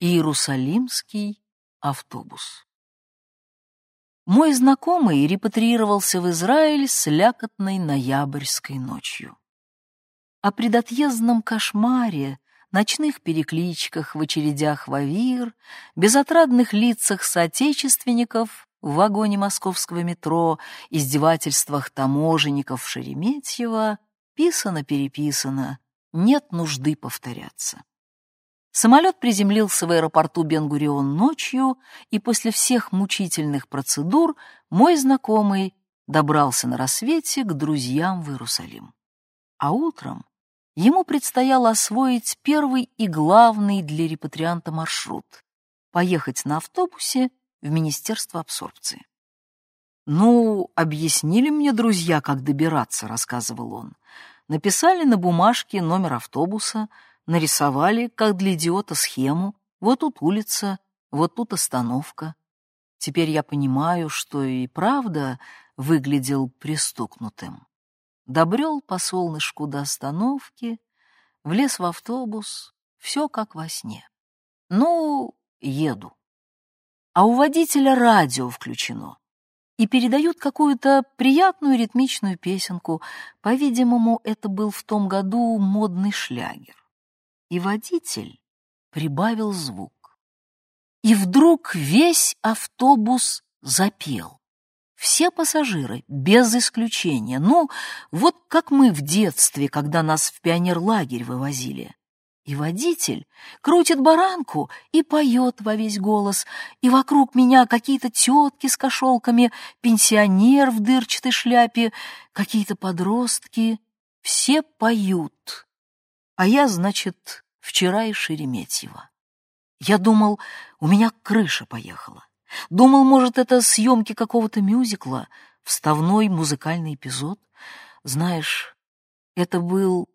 Иерусалимский автобус. Мой знакомый репатриировался в Израиль с лякотной ноябрьской ночью. О предотъездном кошмаре, ночных перекличках в очередях в Авир, безотрадных лицах соотечественников в вагоне московского метро, издевательствах таможенников Шереметьева писано-переписано, нет нужды повторяться. Самолет приземлился в аэропорту Бенгурион ночью, и после всех мучительных процедур мой знакомый добрался на рассвете к друзьям в Иерусалим. А утром ему предстояло освоить первый и главный для репатрианта маршрут — поехать на автобусе в Министерство абсорбции. «Ну, объяснили мне друзья, как добираться», — рассказывал он. «Написали на бумажке номер автобуса — нарисовали, как для идиота, схему. Вот тут улица, вот тут остановка. Теперь я понимаю, что и правда выглядел пристукнутым. Добрел по солнышку до остановки, влез в автобус, все как во сне. Ну, еду. А у водителя радио включено и передают какую-то приятную ритмичную песенку. По-видимому, это был в том году модный шлягер и водитель прибавил звук. И вдруг весь автобус запел. Все пассажиры, без исключения. Ну, вот как мы в детстве, когда нас в пионерлагерь вывозили. И водитель крутит баранку и поет во весь голос, и вокруг меня какие-то тетки с кошелками, пенсионер в дырчатой шляпе, какие-то подростки. Все поют. А я, значит, вчера из Шереметьево. Я думал, у меня крыша поехала. Думал, может, это съемки какого-то мюзикла, вставной музыкальный эпизод. Знаешь, это был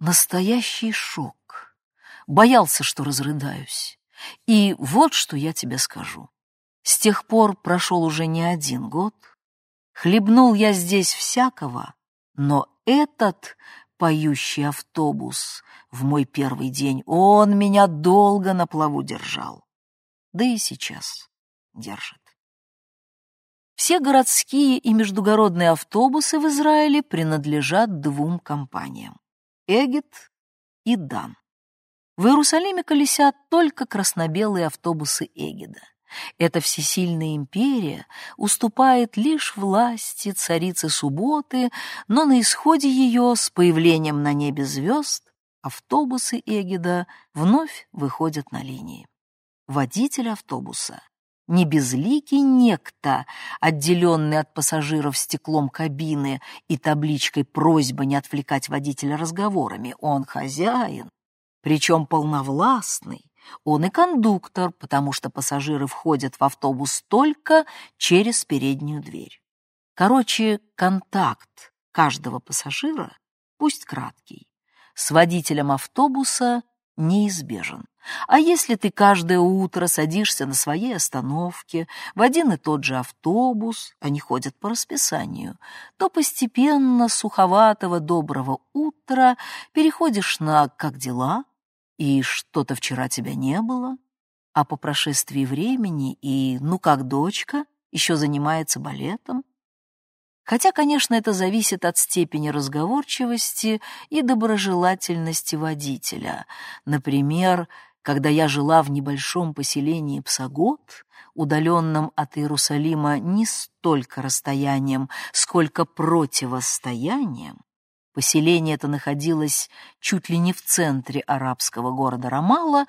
настоящий шок. Боялся, что разрыдаюсь. И вот что я тебе скажу. С тех пор прошел уже не один год. Хлебнул я здесь всякого, но этот поющий автобус в мой первый день. Он меня долго на плаву держал. Да и сейчас держит. Все городские и междугородные автобусы в Израиле принадлежат двум компаниям — Эгет и Дан. В Иерусалиме колесят только красно-белые автобусы Эгеда. Эта всесильная империя уступает лишь власти царицы субботы, но на исходе ее, с появлением на небе звезд, автобусы Эгида вновь выходят на линии. Водитель автобуса — не безликий некто, отделенный от пассажиров стеклом кабины и табличкой «Просьба не отвлекать водителя разговорами». Он хозяин, причем полновластный, он и кондуктор, потому что пассажиры входят в автобус только через переднюю дверь. Короче, контакт каждого пассажира, пусть краткий, с водителем автобуса неизбежен. А если ты каждое утро садишься на своей остановке в один и тот же автобус, они ходят по расписанию, то постепенно суховатого доброго утра переходишь на «как дела?», и что-то вчера тебя не было, а по прошествии времени и «ну как дочка» еще занимается балетом. Хотя, конечно, это зависит от степени разговорчивости и доброжелательности водителя. Например, когда я жила в небольшом поселении Псагот, удаленном от Иерусалима не столько расстоянием, сколько противостоянием, Поселение это находилось чуть ли не в центре арабского города Рамалла,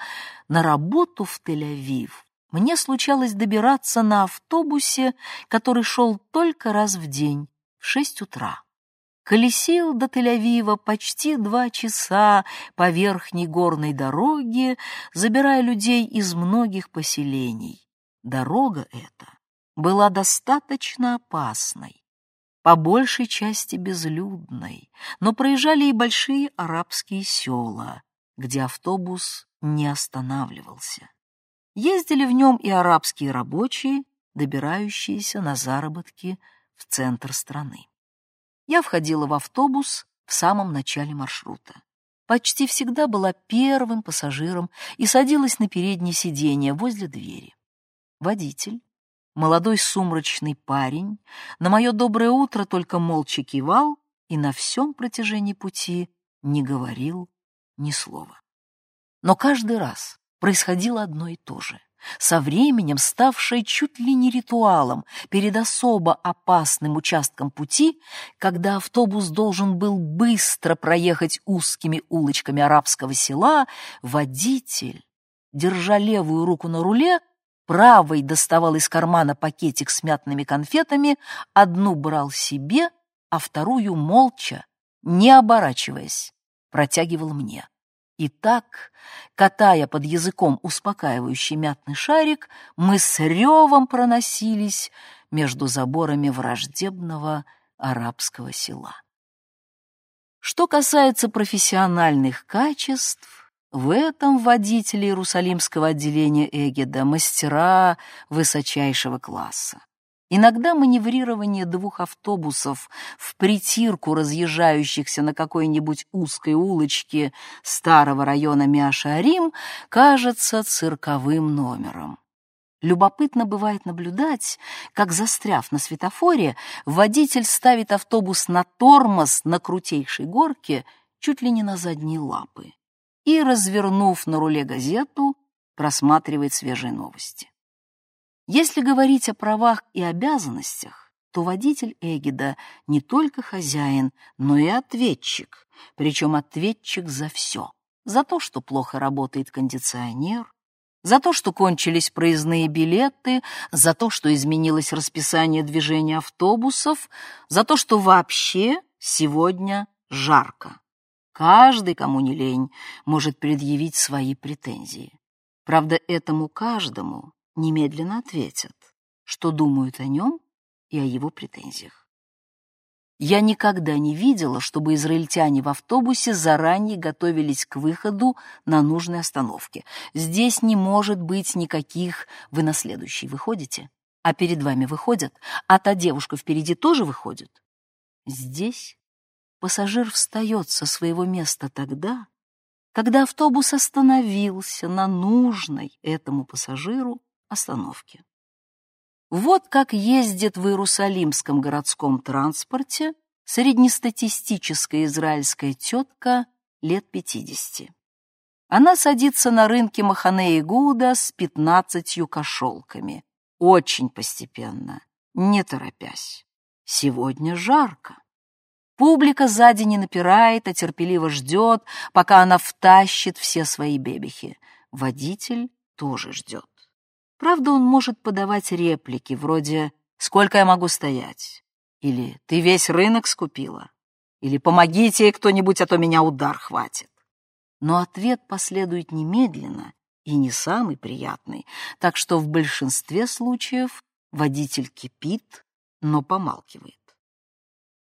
на работу в Тель-Авив. Мне случалось добираться на автобусе, который шел только раз в день, в шесть утра. Колесил до Тель-Авива почти два часа по верхней горной дороге, забирая людей из многих поселений. Дорога эта была достаточно опасной по большей части безлюдной, но проезжали и большие арабские села, где автобус не останавливался. Ездили в нем и арабские рабочие, добирающиеся на заработки в центр страны. Я входила в автобус в самом начале маршрута. почти всегда была первым пассажиром и садилась на переднее сиденье возле двери. Водитель, молодой сумрачный парень, на мое доброе утро только молча кивал и на всем протяжении пути не говорил ни слова. Но каждый раз происходило одно и то же со временем ставшее чуть ли не ритуалом перед особо опасным участком пути, когда автобус должен был быстро проехать узкими улочками арабского села, водитель, держа левую руку на руле, правой доставал из кармана пакетик с мятными конфетами, одну брал себе, а вторую молча, не оборачиваясь, протягивал мне. И так, катая под языком успокаивающий мятный шарик, мы с ревом проносились между заборами враждебного арабского села. Что касается профессиональных качеств, в этом водители Иерусалимского отделения Эгеда мастера высочайшего класса. Иногда маневрирование двух автобусов в притирку разъезжающихся на какой-нибудь узкой улочке старого района Миашарим кажется цирковым номером. Любопытно бывает наблюдать, как, застряв на светофоре, водитель ставит автобус на тормоз на крутейшей горке чуть ли не на задние лапы и, развернув на руле газету, просматривает свежие новости. Если говорить о правах и обязанностях, то водитель Эгида не только хозяин, но и ответчик, причем ответчик за все. За то, что плохо работает кондиционер, за то, что кончились проездные билеты, за то, что изменилось расписание движения автобусов, за то, что вообще сегодня жарко. Каждый, кому не лень, может предъявить свои претензии. Правда, этому каждому немедленно ответят, что думают о нем и о его претензиях. Я никогда не видела, чтобы израильтяне в автобусе заранее готовились к выходу на нужной остановке. Здесь не может быть никаких «вы на следующий выходите», а перед вами выходят, а та девушка впереди тоже выходит. Здесь пассажир встает со своего места тогда, когда автобус остановился на нужной этому пассажиру остановки. Вот как ездит в Иерусалимском городском транспорте среднестатистическая израильская тетка лет 50. Она садится на рынке Махане Игуда с пятнадцатью кошелками. Очень постепенно, не торопясь. Сегодня жарко. Публика сзади не напирает, а терпеливо ждет, пока она втащит все свои бебехи. Водитель тоже ждет. Правда, он может подавать реплики вроде «Сколько я могу стоять?» или «Ты весь рынок скупила?» или «Помогите кто-нибудь, а то меня удар хватит». Но ответ последует немедленно и не самый приятный, так что в большинстве случаев водитель кипит, но помалкивает.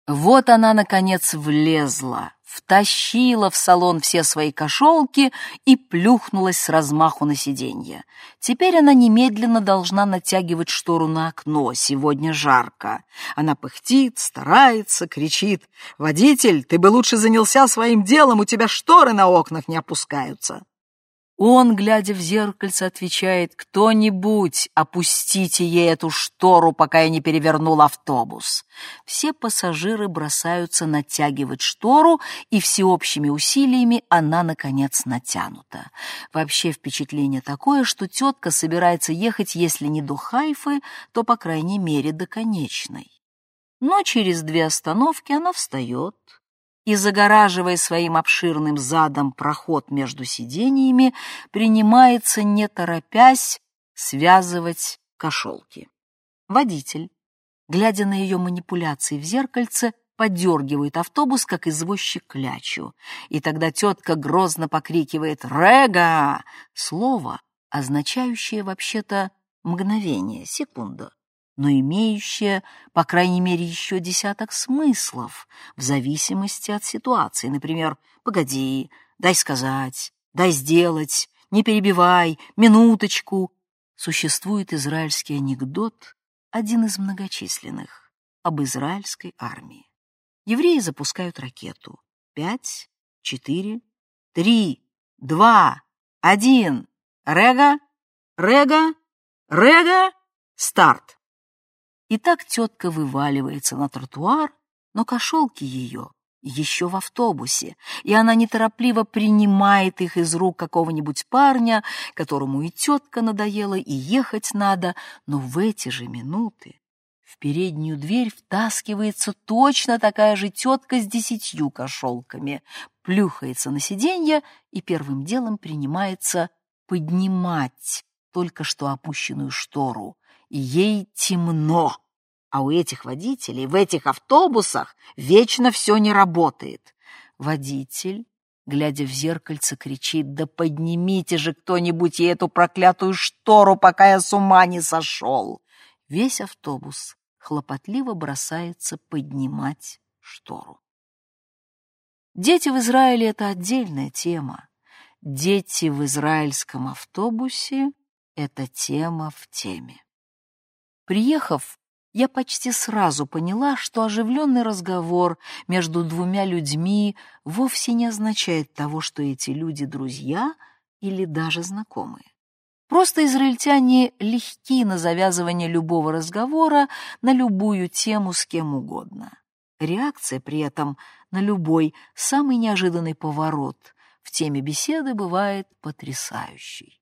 Вот она, наконец, влезла, втащила в салон все свои кошелки и плюхнулась с размаху на сиденье. Теперь она немедленно должна натягивать штору на окно, сегодня жарко. Она пыхтит, старается, кричит. «Водитель, ты бы лучше занялся своим делом, у тебя шторы на окнах не опускаются». Он, глядя в зеркальце, отвечает, «Кто-нибудь, опустите ей эту штору, пока я не перевернул автобус». Все пассажиры бросаются натягивать штору, и всеобщими усилиями она, наконец, натянута. Вообще впечатление такое, что тетка собирается ехать, если не до Хайфы, то, по крайней мере, до конечной. Но через две остановки она встает, и, загораживая своим обширным задом проход между сидениями, принимается, не торопясь, связывать кошелки. Водитель, глядя на ее манипуляции в зеркальце, подергивает автобус, как извозчик клячу, и тогда тетка грозно покрикивает «Рега!» слово, означающее вообще-то мгновение, секунду но имеющее, по крайней мере, еще десяток смыслов в зависимости от ситуации. Например, «погоди», «дай сказать», «дай сделать», «не перебивай», «минуточку». Существует израильский анекдот, один из многочисленных, об израильской армии. Евреи запускают ракету. Пять, четыре, три, два, один. Рега, рега, рега, старт. И так тетка вываливается на тротуар, но кошелки ее еще в автобусе, и она неторопливо принимает их из рук какого-нибудь парня, которому и тетка надоела, и ехать надо, но в эти же минуты в переднюю дверь втаскивается точно такая же тетка с десятью кошелками, плюхается на сиденье и первым делом принимается поднимать только что опущенную штору. ей темно. А у этих водителей в этих автобусах вечно все не работает. Водитель, глядя в зеркальце, кричит, «Да поднимите же кто-нибудь ей эту проклятую штору, пока я с ума не сошел!» Весь автобус хлопотливо бросается поднимать штору. Дети в Израиле — это отдельная тема. Дети в израильском автобусе — это тема в теме. Приехав я почти сразу поняла, что оживленный разговор между двумя людьми вовсе не означает того, что эти люди друзья или даже знакомые. Просто израильтяне легки на завязывание любого разговора на любую тему с кем угодно. Реакция при этом на любой самый неожиданный поворот в теме беседы бывает потрясающей.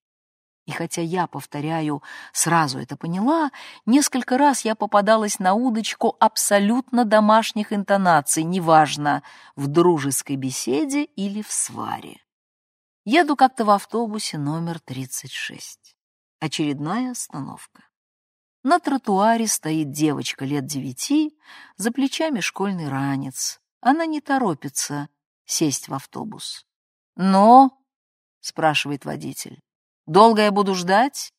И хотя я, повторяю, сразу это поняла, несколько раз я попадалась на удочку абсолютно домашних интонаций, неважно, в дружеской беседе или в сваре. Еду как-то в автобусе номер 36. Очередная остановка. На тротуаре стоит девочка лет девяти, за плечами школьный ранец. Она не торопится сесть в автобус. «Но?» — спрашивает водитель. Долго я буду ждать?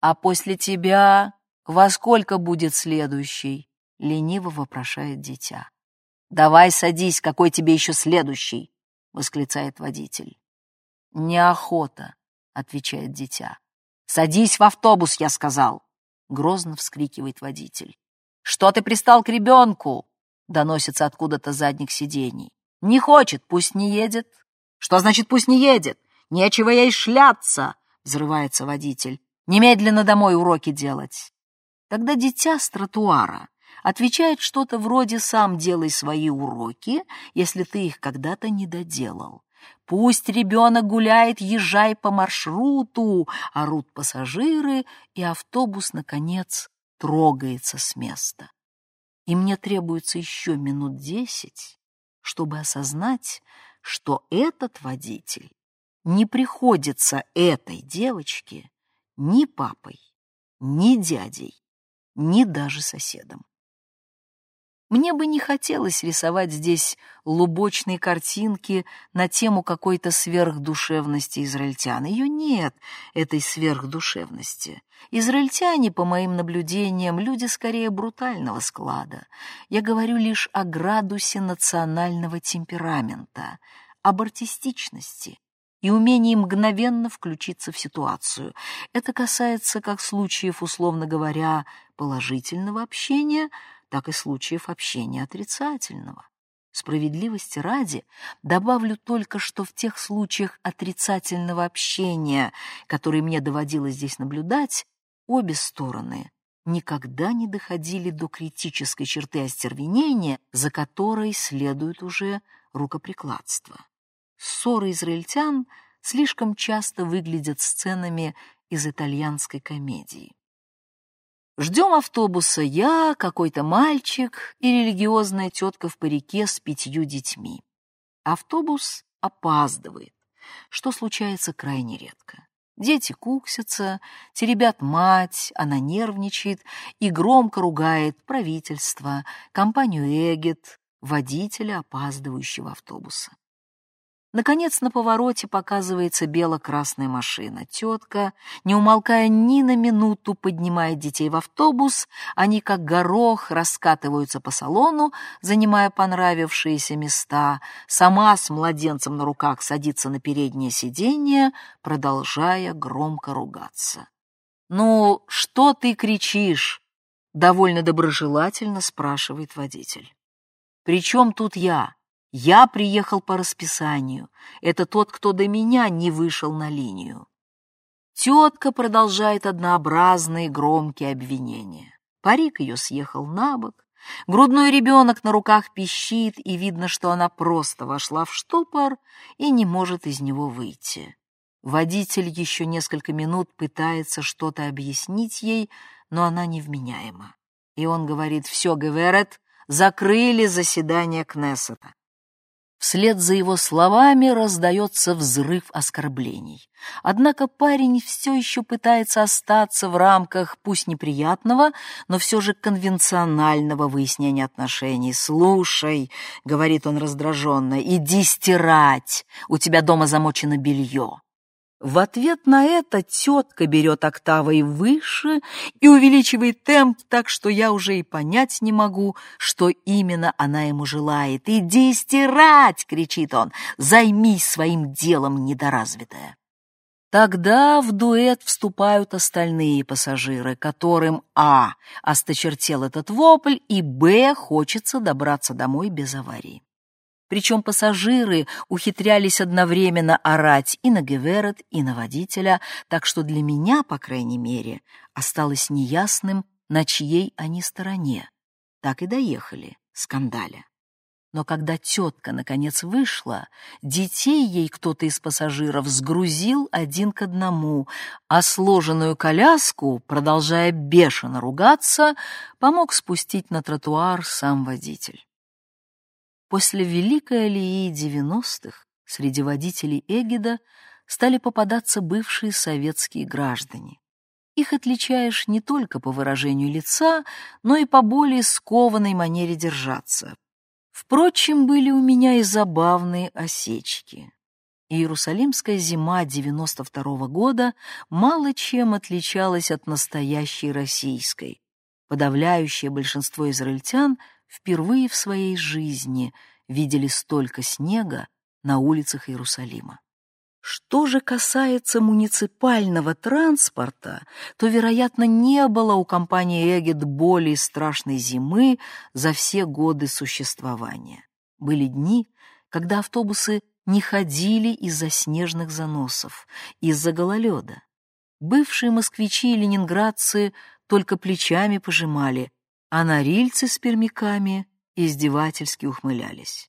А после тебя во сколько будет следующий? Лениво вопрошает дитя. Давай садись, какой тебе еще следующий? Восклицает водитель. Неохота, отвечает дитя. Садись в автобус, я сказал. Грозно вскрикивает водитель. Что ты пристал к ребенку? Доносится откуда-то задних сидений. Не хочет, пусть не едет. Что значит пусть не едет? Нечего ей шляться, — взрывается водитель. «Немедленно домой уроки делать!» Когда дитя с тротуара отвечает что-то вроде «сам делай свои уроки, если ты их когда-то не доделал». «Пусть ребенок гуляет, езжай по маршруту!» — орут пассажиры, и автобус, наконец, трогается с места. И мне требуется еще минут десять, чтобы осознать, что этот водитель не приходится этой девочке ни папой, ни дядей, ни даже соседом. Мне бы не хотелось рисовать здесь лубочные картинки на тему какой-то сверхдушевности израильтян. Ее нет, этой сверхдушевности. Израильтяне, по моим наблюдениям, люди скорее брутального склада. Я говорю лишь о градусе национального темперамента, об артистичности, и умении мгновенно включиться в ситуацию. Это касается как случаев, условно говоря, положительного общения, так и случаев общения отрицательного. Справедливости ради добавлю только, что в тех случаях отрицательного общения, которые мне доводилось здесь наблюдать, обе стороны никогда не доходили до критической черты остервенения, за которой следует уже рукоприкладство. Ссоры израильтян слишком часто выглядят сценами из итальянской комедии. Ждем автобуса я, какой-то мальчик и религиозная тетка в парике с пятью детьми. Автобус опаздывает, что случается крайне редко. Дети куксятся, теребят мать, она нервничает и громко ругает правительство, компанию «Эгет», водителя опаздывающего автобуса. Наконец на повороте показывается бело-красная машина. Тетка, не умолкая ни на минуту, поднимает детей в автобус. Они, как горох, раскатываются по салону, занимая понравившиеся места. Сама с младенцем на руках садится на переднее сиденье, продолжая громко ругаться. «Ну, что ты кричишь?» — довольно доброжелательно спрашивает водитель. «При чем тут я?» Я приехал по расписанию. Это тот, кто до меня не вышел на линию. Тетка продолжает однообразные громкие обвинения. Парик ее съехал на бок, грудной ребенок на руках пищит, и видно, что она просто вошла в штопор и не может из него выйти. Водитель еще несколько минут пытается что-то объяснить ей, но она невменяема. И он говорит, все, Геверет, закрыли заседание Кнессета. Вслед за его словами раздается взрыв оскорблений. Однако парень все еще пытается остаться в рамках пусть неприятного, но все же конвенционального выяснения отношений. «Слушай», — говорит он раздраженно, — «иди стирать, у тебя дома замочено белье». В ответ на это тетка берет октавой выше и увеличивает темп так, что я уже и понять не могу, что именно она ему желает. «Иди стирать!» — кричит он. «Займись своим делом, недоразвитая!» Тогда в дуэт вступают остальные пассажиры, которым а. осточертел этот вопль, и б. хочется добраться домой без аварии. Причем пассажиры ухитрялись одновременно орать и на Геверет, и на водителя, так что для меня, по крайней мере, осталось неясным, на чьей они стороне. Так и доехали, скандаля. Но когда тетка наконец вышла, детей ей кто-то из пассажиров сгрузил один к одному, а сложенную коляску, продолжая бешено ругаться, помог спустить на тротуар сам водитель. После Великой Алии 90-х среди водителей Эгида стали попадаться бывшие советские граждане. Их отличаешь не только по выражению лица, но и по более скованной манере держаться. Впрочем, были у меня и забавные осечки. Иерусалимская зима 92 -го года мало чем отличалась от настоящей российской. Подавляющее большинство израильтян впервые в своей жизни видели столько снега на улицах Иерусалима. Что же касается муниципального транспорта, то, вероятно, не было у компании «Эгет» более страшной зимы за все годы существования. Были дни, когда автобусы не ходили из-за снежных заносов, из-за гололеда. Бывшие москвичи и ленинградцы только плечами пожимали, а норильцы с пермяками издевательски ухмылялись.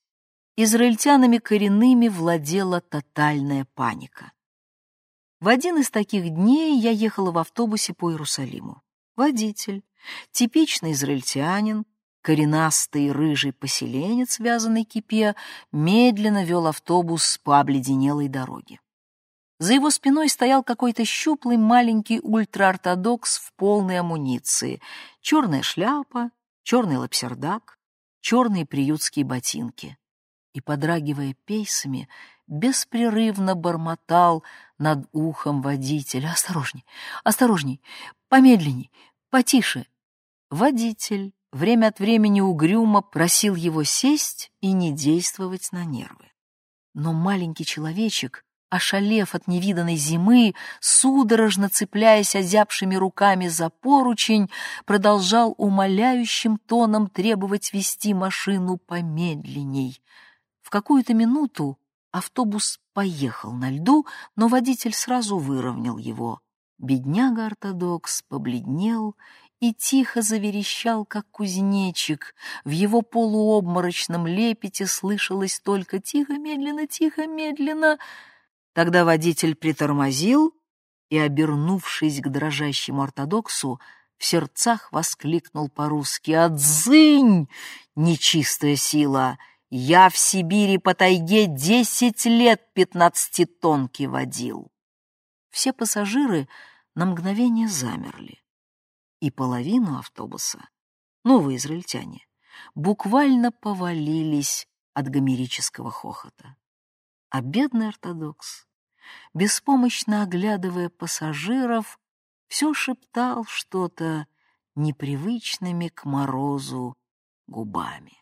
Израильтянами коренными владела тотальная паника. В один из таких дней я ехала в автобусе по Иерусалиму. Водитель, типичный израильтянин, коренастый рыжий поселенец, связанный кипе, медленно вел автобус по обледенелой дороге. За его спиной стоял какой-то щуплый маленький ультраортодокс в полной амуниции. Черная шляпа, черный лапсердак, черные приютские ботинки. И, подрагивая пейсами, беспрерывно бормотал над ухом водителя. «Осторожней, осторожней, помедленней, потише». Водитель время от времени угрюмо просил его сесть и не действовать на нервы. Но маленький человечек ошалев от невиданной зимы, судорожно цепляясь озябшими руками за поручень, продолжал умоляющим тоном требовать вести машину помедленней. В какую-то минуту автобус поехал на льду, но водитель сразу выровнял его. Бедняга-ортодокс побледнел и тихо заверещал, как кузнечик. В его полуобморочном лепете слышалось только «тихо, медленно, тихо, медленно». Тогда водитель притормозил и, обернувшись к дрожащему ортодоксу, в сердцах воскликнул по-русски «Отзынь, нечистая сила! Я в Сибири по тайге десять лет пятнадцатитонки водил!» Все пассажиры на мгновение замерли, и половину автобуса, новые израильтяне, буквально повалились от гомерического хохота. А бедный ортодокс, беспомощно оглядывая пассажиров, все шептал что-то непривычными к морозу губами.